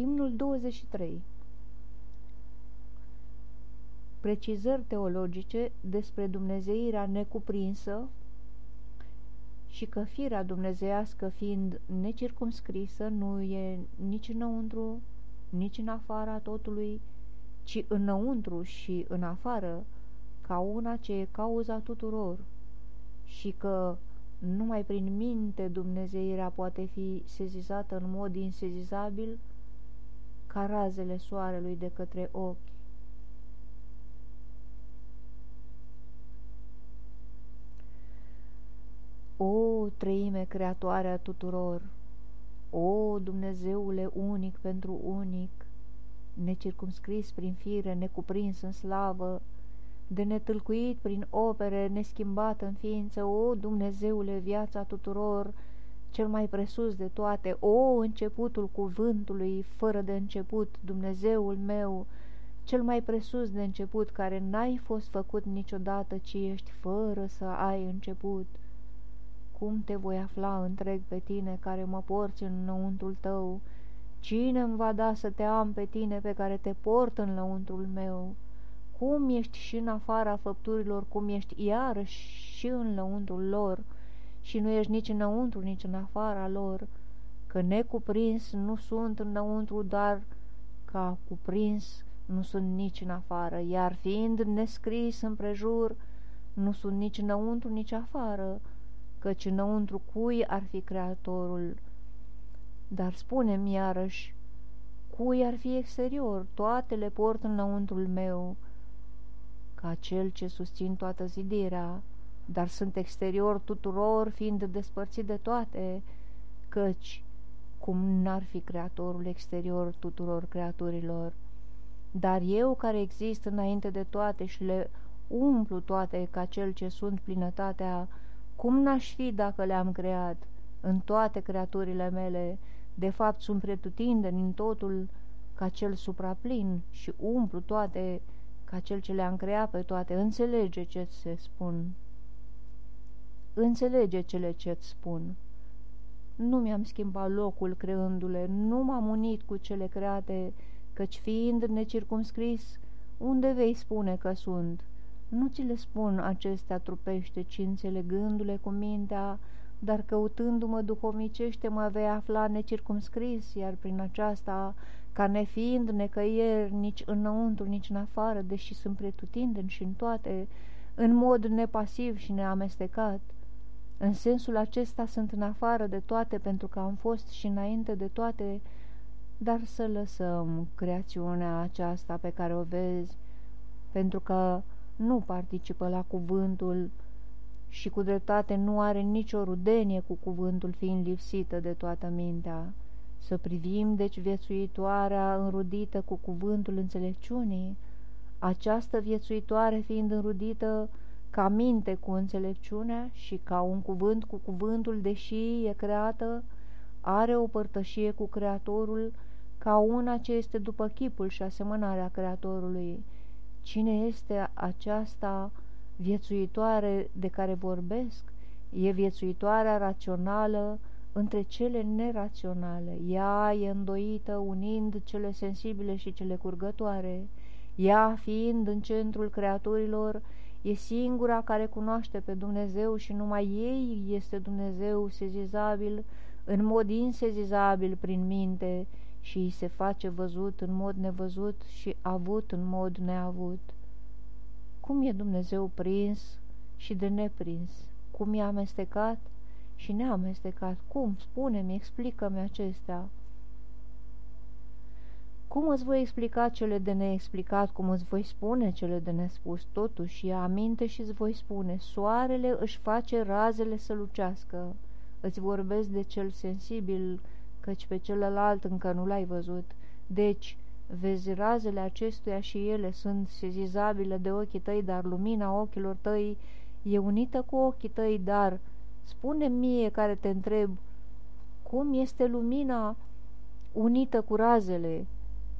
Imnul 23 Precizări teologice despre Dumnezeirea necuprinsă și că firea dumnezeiască fiind necircumscrisă nu e nici înăuntru, nici în afara totului, ci înăuntru și în afară, ca una ce e cauza tuturor, și că numai prin minte dumnezeirea poate fi sezizată în mod insezizabil, ca razele soarelui de către ochi. O treime creatoare a tuturor, o Dumnezeule unic pentru unic, necircumscris prin fire, necuprins în slavă, de netâlcuit prin opere, neschimbat în ființă, o Dumnezeule viața tuturor, cel mai presus de toate, o începutul cuvântului, fără de început, Dumnezeul meu, cel mai presus de început, care n-ai fost făcut niciodată, ci ești fără să ai început. Cum te voi afla întreg pe tine, care mă porți înăuntrul tău? Cine îmi va da să te am pe tine, pe care te port în lăuntrul meu? Cum ești și în afara făpturilor, cum ești iarăși și în lăuntrul lor?' Și nu ești nici înăuntru, nici în afara lor, că necuprins nu sunt înăuntru, dar ca cuprins nu sunt nici în afară, iar fiind nescris împrejur, nu sunt nici înăuntru, nici afară, căci înăuntru cui ar fi Creatorul. Dar spune-mi iarăși, cui ar fi exterior, toate le port înăuntrul meu, ca cel ce susțin toată zidirea, dar sunt exterior tuturor, fiind despărțit de toate, căci cum n-ar fi creatorul exterior tuturor creaturilor. Dar eu care exist înainte de toate și le umplu toate ca cel ce sunt plinătatea, cum n-aș fi dacă le-am creat în toate creaturile mele? De fapt, sunt pretutindeni în totul ca cel supraplin și umplu toate ca cel ce le-am creat pe toate. Înțelege ce se spun înțelege cele ce-ți spun. Nu mi-am schimbat locul creându-le, nu m-am unit cu cele create, căci fiind necircumscris, unde vei spune că sunt? Nu ți le spun acestea trupește, ci înțelegându-le cu mintea, dar căutându-mă duhovnicește mă vei afla necircumscris, iar prin aceasta, ca nefiind necăieri nici înăuntru, nici în afară, deși sunt pretutindeni și în toate, în mod nepasiv și neamestecat, în sensul acesta sunt în afară de toate pentru că am fost și înainte de toate, dar să lăsăm creațiunea aceasta pe care o vezi, pentru că nu participă la cuvântul și cu dreptate nu are nicio rudenie cu cuvântul fiind lipsită de toată mintea. Să privim, deci, viețuitoarea înrudită cu cuvântul înțelepciunii, această viețuitoare fiind înrudită ca minte cu înțelepciunea și ca un cuvânt cu cuvântul, deși e creată, are o părtășie cu Creatorul ca una ce este după chipul și asemănarea Creatorului. Cine este aceasta viețuitoare de care vorbesc? E viețuitoarea rațională între cele neraționale. Ea e îndoită unind cele sensibile și cele curgătoare. Ea fiind în centrul creaturilor, E singura care cunoaște pe Dumnezeu și numai ei este Dumnezeu sezizabil, în mod insezizabil prin minte și îi se face văzut în mod nevăzut și avut în mod neavut. Cum e Dumnezeu prins și de neprins? Cum e amestecat și neamestecat? Cum? Spune-mi, explică-mi acestea. Cum îți voi explica cele de neexplicat, cum îți voi spune cele de nespus? Totuși, ia aminte și îți voi spune, soarele își face razele să lucească. Îți vorbesc de cel sensibil, căci pe celălalt încă nu l-ai văzut. Deci, vezi razele acestuia și ele sunt sezizabile de ochii tăi, dar lumina ochilor tăi e unită cu ochii tăi, dar spune mie care te întreb, cum este lumina unită cu razele?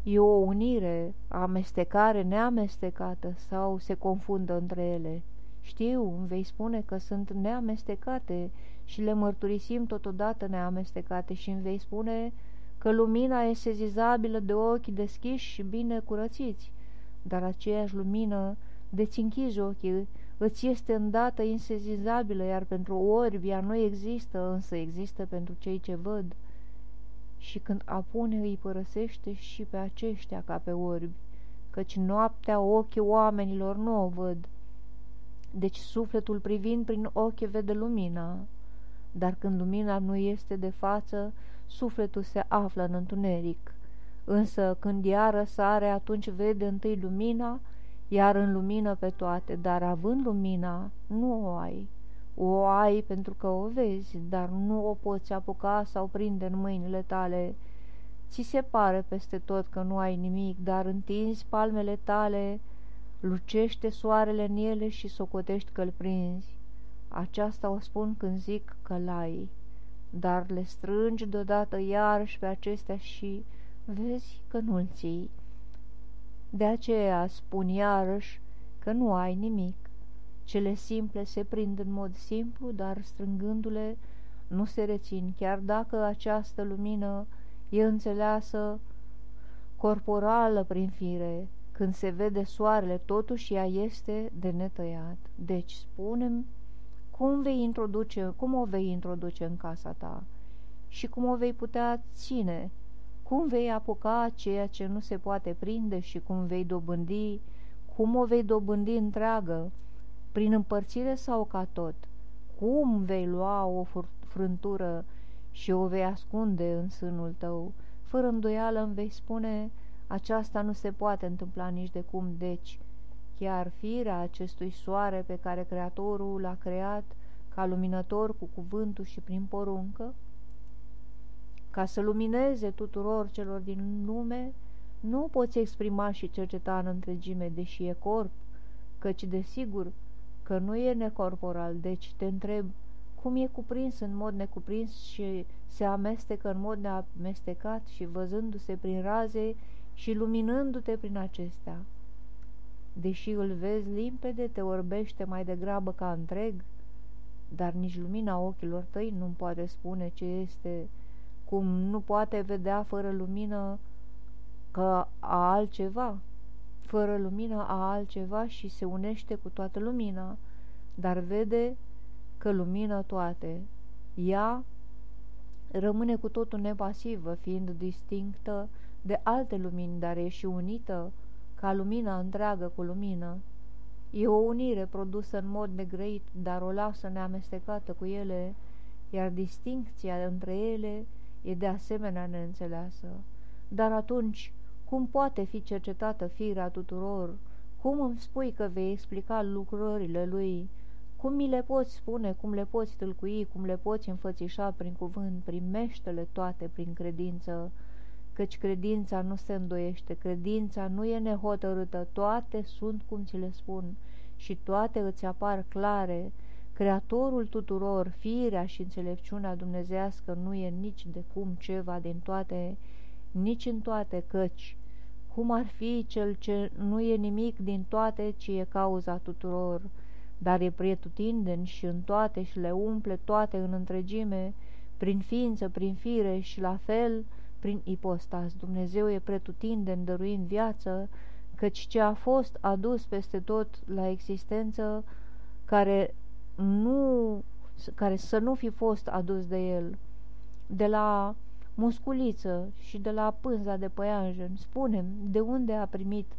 E o unire, amestecare neamestecată sau se confundă între ele? Știu, îmi vei spune că sunt neamestecate și le mărturisim totodată neamestecate și îmi vei spune că lumina e sezizabilă de ochi deschiși și bine curățiți, dar aceeași lumină de-ți închizi ochii, îți este îndată insezizabilă, iar pentru orbi ea nu există, însă există pentru cei ce văd. Și când apune îi părăsește și pe aceștia ca pe orbi, căci noaptea ochii oamenilor nu o văd. Deci sufletul privind prin ochi vede lumina, dar când lumina nu este de față, sufletul se află în întuneric. Însă când iară sare, atunci vede întâi lumina, iar în lumină pe toate, dar având lumina, nu o ai. O ai pentru că o vezi, dar nu o poți apuca sau prinde în mâinile tale. Ți se pare peste tot că nu ai nimic, dar întinzi palmele tale, lucește soarele în ele și socotești că-l prinzi. Aceasta o spun când zic că l-ai, dar le strângi deodată iarăși pe acestea și vezi că nu-l ții. De aceea spun iarăși că nu ai nimic. Cele simple se prind în mod simplu, dar strângându-le nu se rețin, chiar dacă această lumină e înțeleasă corporală prin fire. Când se vede soarele, totuși ea este de netăiat. Deci, spunem, cum, vei introduce, cum o vei introduce în casa ta și cum o vei putea ține cum vei apuca ceea ce nu se poate prinde și cum vei dobândi, cum o vei dobândi întreagă, prin împărțire sau ca tot? Cum vei lua o frântură și o vei ascunde în sânul tău? Fără îndoială îmi vei spune, aceasta nu se poate întâmpla nici de cum, deci, chiar firea acestui soare pe care Creatorul l-a creat ca luminător cu cuvântul și prin poruncă, ca să lumineze tuturor celor din lume, nu poți exprima și cerceta în întregime, deși e corp, căci desigur că nu e necorporal, deci te întreb cum e cuprins în mod necuprins și se amestecă în mod neamestecat și văzându-se prin raze și luminându-te prin acestea. Deși îl vezi limpede, te orbește mai degrabă ca întreg, dar nici lumina ochilor tăi nu poate spune ce este cum nu poate vedea fără lumină că a altceva, fără lumină a altceva și se unește cu toată lumina, dar vede că lumină toate. Ea rămâne cu totul nepasivă, fiind distinctă de alte lumini, dar e și unită ca lumina întreagă cu lumină. E o unire produsă în mod negrăit, dar o lasă neamestecată cu ele, iar distincția între ele e de asemenea neînțeleasă. Dar atunci, cum poate fi cercetată firea tuturor? Cum îmi spui că vei explica lucrările lui? Cum mi le poți spune, cum le poți tâlcui, cum le poți înfățișa prin cuvânt, primește-le toate prin credință, căci credința nu se îndoiește, credința nu e nehotărâtă, toate sunt cum ți le spun și toate îți apar clare, Creatorul tuturor, firea și înțelepciunea dumnezească nu e nici de cum ceva din toate, nici în toate, căci cum ar fi cel ce nu e nimic din toate, ci e cauza tuturor, dar e pretutindeni și în toate și le umple toate în întregime, prin ființă, prin fire și la fel prin ipostas. Dumnezeu e pretutindeni dăruind viață, căci ce a fost adus peste tot la existență, care nu, care să nu fi fost adus de el, de la musculiță și de la pânza de păianjen. Spunem, de unde a primit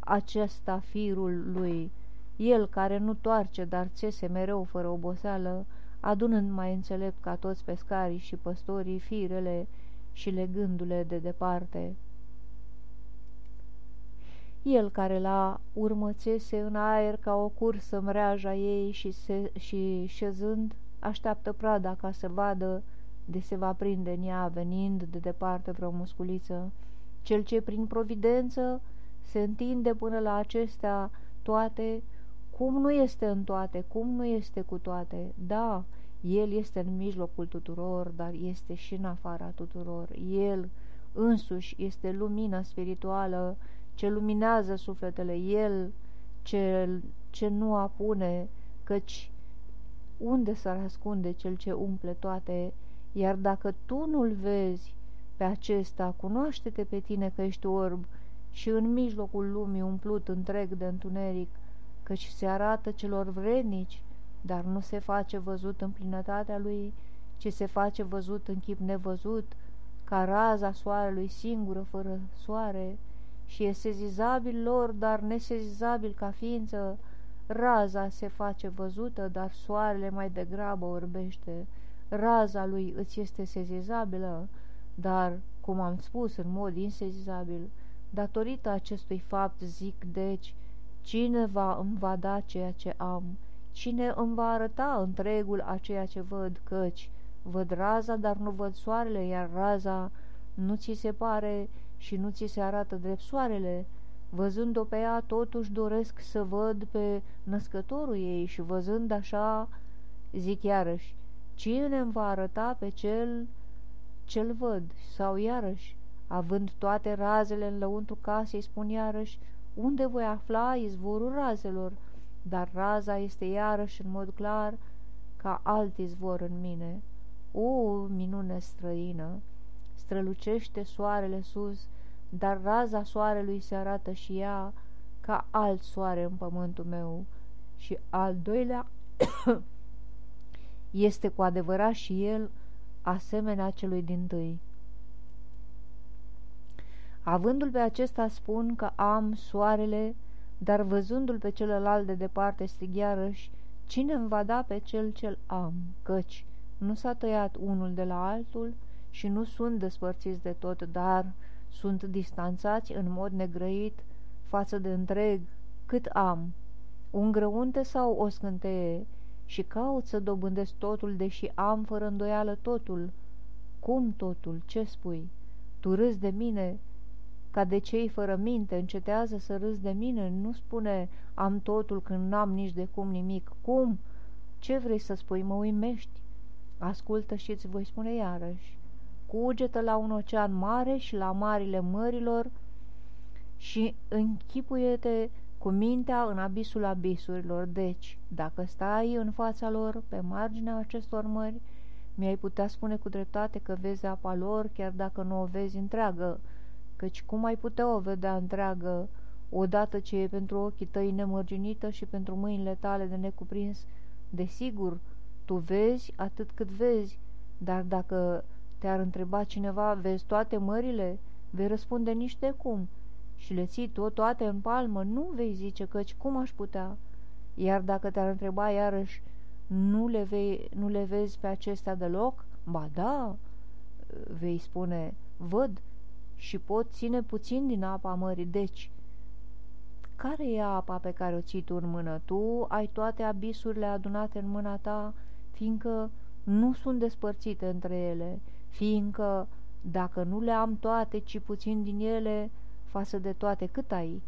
acesta firul lui, el care nu toarce, dar țese mereu fără oboseală, adunând mai înțelept ca toți pescarii și păstorii firele și legându-le de departe el care la urmățese în aer ca o cursă mreaja ei și, se, și șezând, așteaptă prada ca să vadă de se va prinde în ea, venind de departe vreo musculiță. Cel ce prin providență se întinde până la acestea toate, cum nu este în toate, cum nu este cu toate? Da, el este în mijlocul tuturor, dar este și în afara tuturor. El însuși este lumina spirituală ce luminează sufletele, El cel ce nu apune, căci unde s-ar ascunde cel ce umple toate, iar dacă tu nu-l vezi, pe acesta, cunoaște-te pe tine că ești orb și în mijlocul lumii umplut întreg de întuneric, căci se arată celor vrednici, dar nu se face văzut în plinătatea lui, ci se face văzut în chip nevăzut, ca raza soarelui singură fără soare, și e sezizabil lor, dar nesezizabil ca ființă, raza se face văzută, dar soarele mai degrabă orbește, raza lui îți este sezizabilă, dar, cum am spus, în mod insezizabil, datorită acestui fapt zic, deci, cine va îmi va da ceea ce am, cine îmi va arăta întregul a ceea ce văd, căci văd raza, dar nu văd soarele, iar raza nu ți se pare și nu ți se arată drept soarele, văzând-o pe ea, totuși doresc să văd pe născătorul ei și văzând așa, zic iarăși, cine îmi va arăta pe cel ce-l văd? Sau iarăși, având toate razele în lăuntru casei, spun iarăși, unde voi afla izvorul razelor? Dar raza este iarăși în mod clar ca alt izvor în mine. O, minune străină! Strălucește soarele sus, dar raza soarelui se arată și ea ca alt soare în pământul meu. Și al doilea este cu adevărat și el asemenea celui din tâi. Avându-l pe acesta spun că am soarele, dar văzându-l pe celălalt de departe strig iarăși, cine îmi va da pe cel ce am, căci nu s-a tăiat unul de la altul și nu sunt despărțiți de tot, dar sunt distanțați în mod negrăit față de întreg cât am, un grăunte sau o scânteie, și caut să dobândesc totul, deși am fără îndoială totul. Cum totul? Ce spui? Tu râzi de mine, ca de cei fără minte, încetează să râzi de mine, nu spune am totul când n-am nici de cum nimic. Cum? Ce vrei să spui? Mă uimești? Ascultă și îți voi spune iarăși. Cugetă la un ocean mare și la marile mărilor și închipuie-te cu mintea în abisul abisurilor. Deci, dacă stai în fața lor, pe marginea acestor mări, mi-ai putea spune cu dreptate că vezi apa lor, chiar dacă nu o vezi întreagă, căci cum ai putea o vedea întreagă, odată ce e pentru ochii tăi nemărginită și pentru mâinile tale de necuprins? Desigur, tu vezi atât cât vezi, dar dacă te-ar întreba cineva, vezi toate mările? Vei răspunde nici de cum, și le ții tot toate în palmă, nu vei zice căci cum aș putea? Iar dacă te-ar întreba iarăși, nu le, vei, nu le vezi pe acestea deloc? Ba da, vei spune, văd și pot ține puțin din apa mării, deci care e apa pe care o ții tu în mână? Tu ai toate abisurile adunate în mâna ta, fiindcă nu sunt despărțite între ele, fiindcă dacă nu le am toate, ci puțin din ele, față de toate cât ai?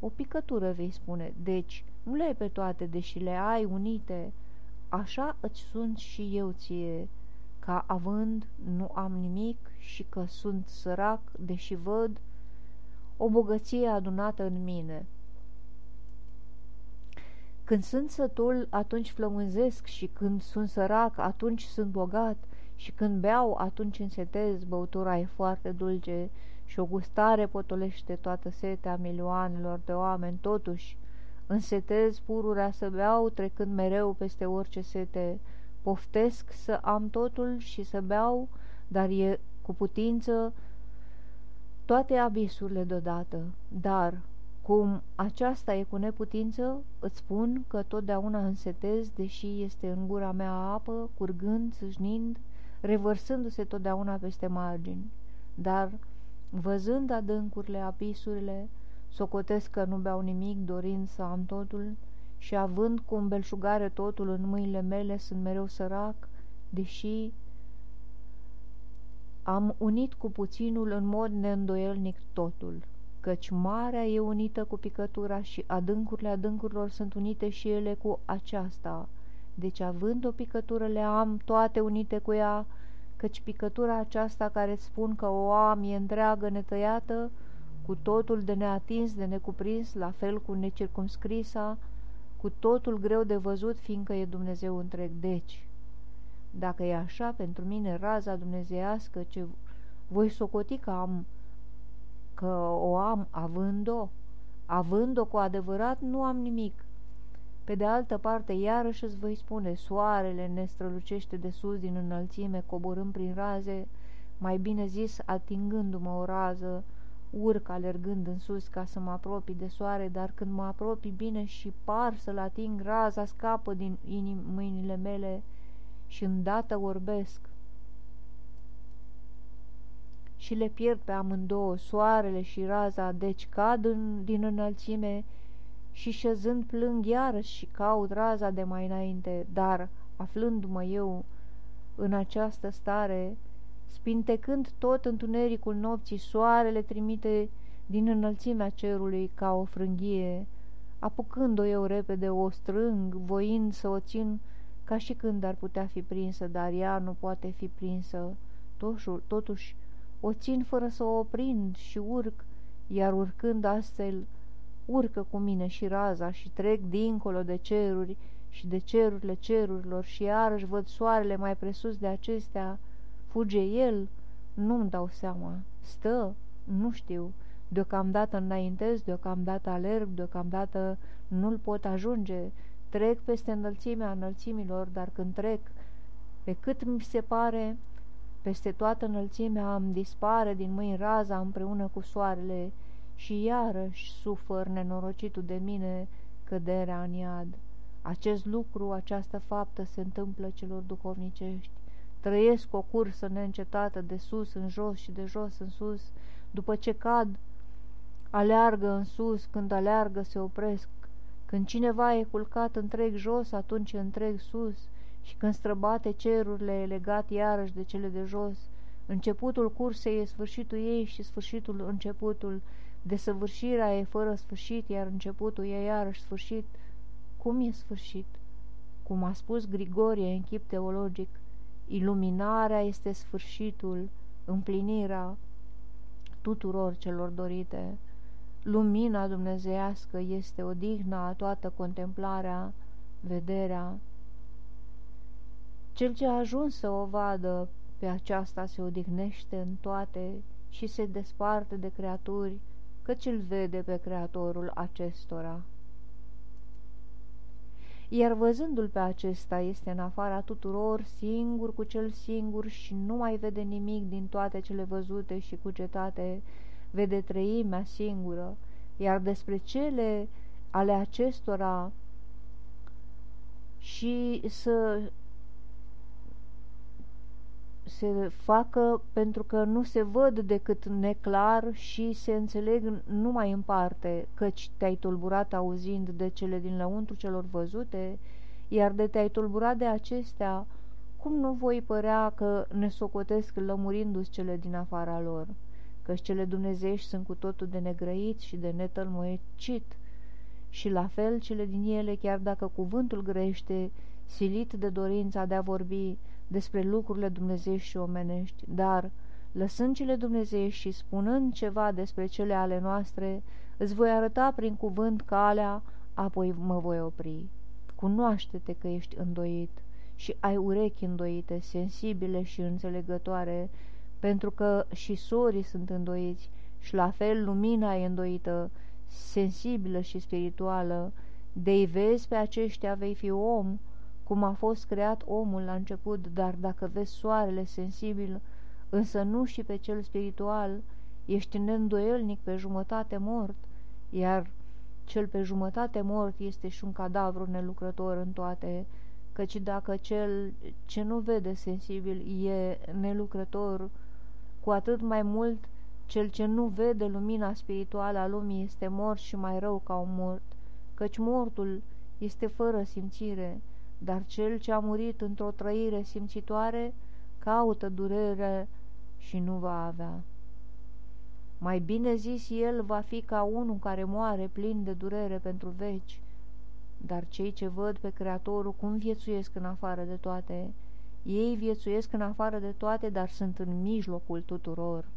O picătură, vei spune, deci nu le ai pe toate, deși le ai unite. Așa îți sunt și eu ție, ca având nu am nimic și că sunt sărac, deși văd o bogăție adunată în mine. Când sunt sătul, atunci flămânzesc și când sunt sărac, atunci sunt bogat și când beau, atunci însetez, băutura e foarte dulce și o gustare potolește toată setea milioanelor de oameni, totuși însetez pururea să beau, trecând mereu peste orice sete, poftesc să am totul și să beau, dar e cu putință toate abisurile deodată, dar cum aceasta e cu neputință, îți spun că totdeauna însetez, deși este în gura mea apă, curgând, sâșnind, revărsându-se totdeauna peste margini. Dar Văzând adâncurile, apisurile, socotesc că nu beau nimic, dorind să am totul, și având cu belșugare totul în mâinile mele, sunt mereu sărac, deși am unit cu puținul în mod neîndoielnic totul, căci marea e unită cu picătura și adâncurile adâncurilor sunt unite și ele cu aceasta. Deci, având o picătură, le am toate unite cu ea, căci picătura aceasta care spun că o am e întreagă netăiată, cu totul de neatins, de necuprins, la fel cu necircumscrisa, cu totul greu de văzut, fiindcă e Dumnezeu întreg. Deci, dacă e așa, pentru mine raza dumnezeiască ce voi socoti că am că o am având-o? Având-o cu adevărat, nu am nimic. Pe de altă parte, iarăși îți voi spune, soarele ne strălucește de sus din înălțime, coborând prin raze, mai bine zis, atingându-mă o rază, urc alergând în sus ca să mă apropii de soare, dar când mă apropii bine și par să-l ating, raza scapă din inim, mâinile mele și îndată orbesc. Și le pierd pe amândouă, soarele și raza, deci cad în, din înălțime și șezând plâng iarăși și caut raza de mai înainte, dar, aflându-mă eu în această stare, spintecând tot întunericul nopții, soarele trimite din înălțimea cerului ca o frânghie, apucând-o eu repede o strâng, voind să o țin ca și când ar putea fi prinsă, dar ea nu poate fi prinsă. Toșul, totuși, o țin fără să o oprind și urc, iar urcând astfel, urcă cu mine și raza și trec dincolo de ceruri și de cerurile cerurilor și iarăși văd soarele mai presus de acestea, Fuge el? Nu-mi dau seama. Stă? Nu știu. Deocamdată înaintez, deocamdată alerg, deocamdată nu-l pot ajunge. Trec peste înălțimea înălțimilor, dar când trec, pe cât mi se pare, peste toată înălțimea am dispare din mâini raza împreună cu soarele și iarăși sufăr nenorocitul de mine căderea în iad. Acest lucru, această faptă se întâmplă celor duhovnicești. Trăiesc o cursă neîncetată de sus în jos și de jos în sus. După ce cad, aleargă în sus, când aleargă se opresc. Când cineva e culcat întreg jos, atunci întreg sus. Și când străbate cerurile, e legat iarăși de cele de jos. Începutul cursei e sfârșitul ei și sfârșitul începutul. Desăvârșirea e fără sfârșit, iar începutul e iarăși sfârșit. Cum e sfârșit? Cum a spus Grigorie în chip teologic, Iluminarea este sfârșitul, împlinirea tuturor celor dorite. Lumina dumnezeiască este odihna a toată contemplarea, vederea. Cel ce a ajuns să o vadă, pe aceasta se odihnește în toate și se desparte de creaturi, căci îl vede pe creatorul acestora. Iar văzându-l pe acesta este în afara tuturor, singur cu cel singur și nu mai vede nimic din toate cele văzute și cugetate, vede treimea singură, iar despre cele ale acestora și să se facă pentru că nu se văd decât neclar și se înțeleg numai în parte, căci te-ai tulburat auzind de cele din lăuntru celor văzute, iar de te-ai tulburat de acestea, cum nu voi părea că ne socotesc lămurindu-ți cele din afara lor, căci cele dumnezeiești sunt cu totul de negrăit și de netălmoicit, și la fel cele din ele, chiar dacă cuvântul grește, silit de dorința de a vorbi, despre lucrurile dumnezeiești și omenești, dar, lăsând cele dumnezeiești și spunând ceva despre cele ale noastre, îți voi arăta prin cuvânt calea, apoi mă voi opri. Cunoaște-te că ești îndoit și ai urechi îndoite, sensibile și înțelegătoare, pentru că și sorii sunt îndoiți și la fel lumina e îndoită, sensibilă și spirituală. De-i vezi pe aceștia vei fi om, cum a fost creat omul la început, dar dacă vezi soarele sensibil, însă nu și pe cel spiritual, ești neîndoielnic pe jumătate mort, iar cel pe jumătate mort este și un cadavru nelucrător în toate, căci dacă cel ce nu vede sensibil e nelucrător, cu atât mai mult cel ce nu vede lumina spirituală a lumii este mort și mai rău ca un mort, căci mortul este fără simțire, dar cel ce a murit într-o trăire simțitoare caută durere și nu va avea. Mai bine zis, el va fi ca unul care moare plin de durere pentru veci, dar cei ce văd pe Creatorul cum viețuiesc în afară de toate, ei viețuiesc în afară de toate, dar sunt în mijlocul tuturor.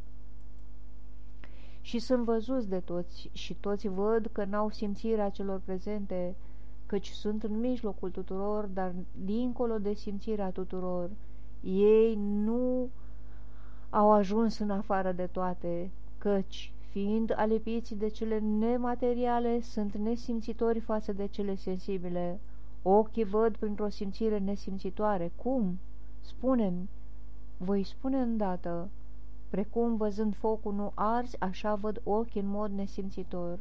Și sunt văzuți de toți și toți văd că n-au simțirea celor prezente, căci sunt în mijlocul tuturor, dar dincolo de simțirea tuturor. Ei nu au ajuns în afară de toate, căci, fiind alipiți de cele nemateriale, sunt nesimțitori față de cele sensibile. Ochii văd printr-o simțire nesimțitoare. Cum? Spune-mi. Voi spune îndată. Precum văzând focul nu arzi, așa văd ochii în mod nesimțitor.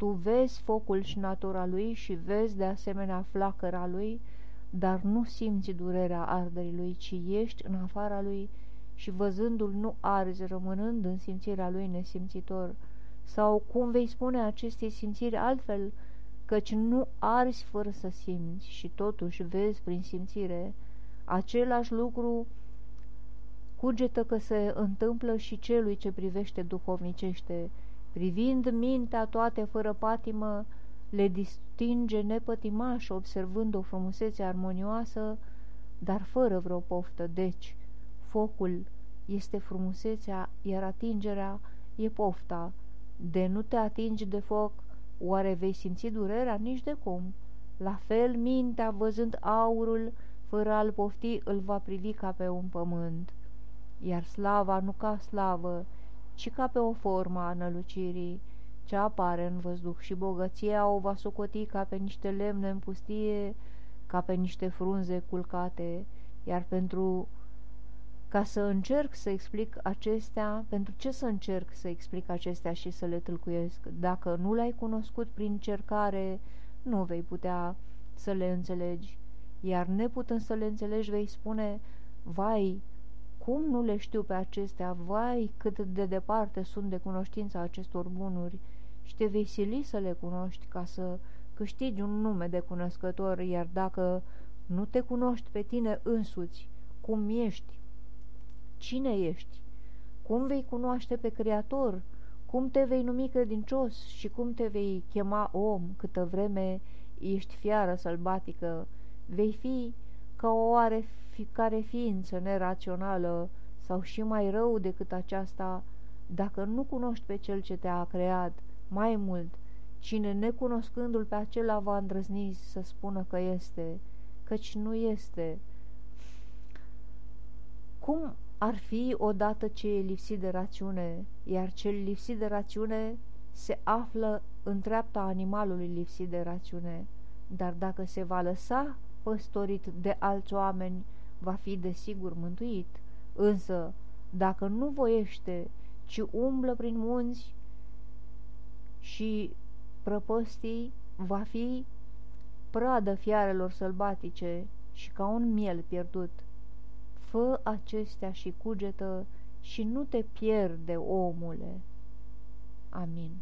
Tu vezi focul și natura lui și vezi de asemenea flacăra lui, dar nu simți durerea arderii lui, ci ești în afara lui și văzându-l nu arzi, rămânând în simțirea lui nesimțitor. Sau cum vei spune acestei simțiri altfel, căci nu arzi fără să simți și totuși vezi prin simțire. Același lucru cugetă că se întâmplă și celui ce privește duhovnicește, privind mintea toate fără patimă, le distinge nepătimaș, observând o frumusețe armonioasă, dar fără vreo poftă. Deci, focul este frumusețea, iar atingerea e pofta. De nu te atingi de foc, oare vei simți durerea? Nici de cum. La fel, mintea, văzând aurul, fără a-l pofti, îl va privi ca pe un pământ. Iar slava nu ca slavă, ci ca pe o formă a nălucirii, ce apare în văzduh și bogăția o va socoti ca pe niște lemne în pustie, ca pe niște frunze culcate, iar pentru ca să încerc să explic acestea, pentru ce să încerc să explic acestea și să le tâlcuiesc? Dacă nu l-ai cunoscut prin cercare, nu vei putea să le înțelegi, iar neputând să le înțelegi, vei spune, vai, cum nu le știu pe acestea, vai, cât de departe sunt de cunoștința acestor bunuri. Și te vei sili să le cunoști ca să câștigi un nume de cunoscător, iar dacă nu te cunoști pe tine însuți, cum ești, cine ești, cum vei cunoaște pe Creator, cum te vei numi credincios și cum te vei chema om câtă vreme ești fiară sălbatică, vei fi ca o oare care ființă nerațională sau și mai rău decât aceasta, dacă nu cunoști pe cel ce te-a creat, mai mult, cine necunoscându-l pe acela va îndrăzni să spună că este, căci nu este. Cum ar fi odată ce e lipsit de rațiune, iar cel lipsit de rațiune se află în treapta animalului lipsit de rațiune, dar dacă se va lăsa păstorit de alți oameni, va fi desigur mântuit. Însă, dacă nu voiește, ci umblă prin munți și prăpostii, va fi pradă fiarelor sălbatice și ca un miel pierdut. Fă acestea și cugetă și nu te pierde, omule. Amin.